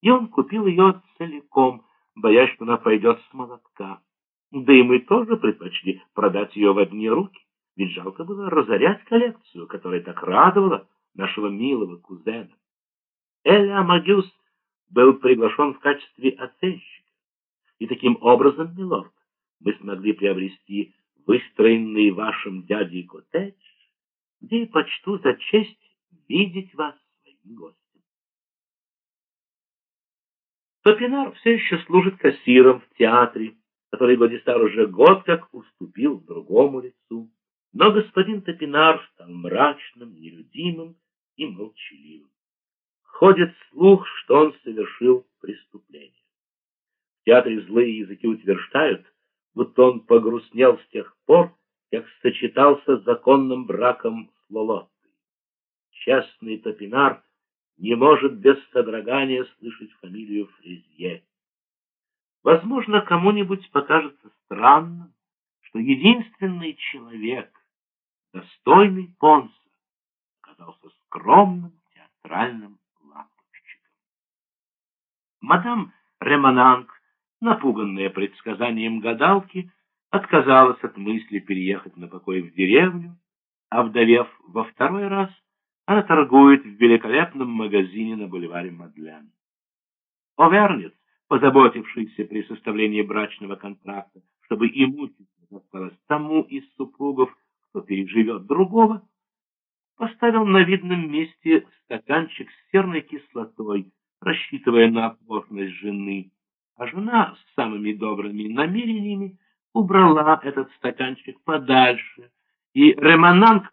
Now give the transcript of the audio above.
и он купил ее целиком, боясь, что она пойдет с молотка. Да и мы тоже предпочли продать ее в одни руки, ведь жалко было разорять коллекцию, которая так радовала нашего милого кузена. Эля Магюс был приглашен в качестве оценщика, и таким образом, милорд, мы смогли приобрести выстроенный вашим дядей коттедж, где и почту за честь видеть вас своим гостем. Топинар все еще служит кассиром в театре, который Годистар уже год как уступил другому лицу. Но господин Топинар стал мрачным, нелюдимым и молчаливым. Ходит слух, что он совершил преступление. В театре злые языки утверждают, будто он погрустнел с тех пор, как сочетался с законным браком с Лолоттой. Честный Топинар не может без содрогания слышать фамилию Фрезье. Возможно, кому-нибудь покажется странным, что единственный человек, достойный Понса, оказался скромным театральным лампочником. Мадам Ремонанг, напуганная предсказанием гадалки, отказалась от мысли переехать на покой в деревню, а вдовев во второй раз, она торгует в великолепном магазине на бульваре Мадлен. Овернец, позаботившийся при составлении брачного контракта, чтобы имущество досталось тому из супругов, кто переживет другого, поставил на видном месте стаканчик с серной кислотой, рассчитывая на оплошность жены, а жена с самыми добрыми намерениями убрала этот стаканчик подальше, и Ремананг,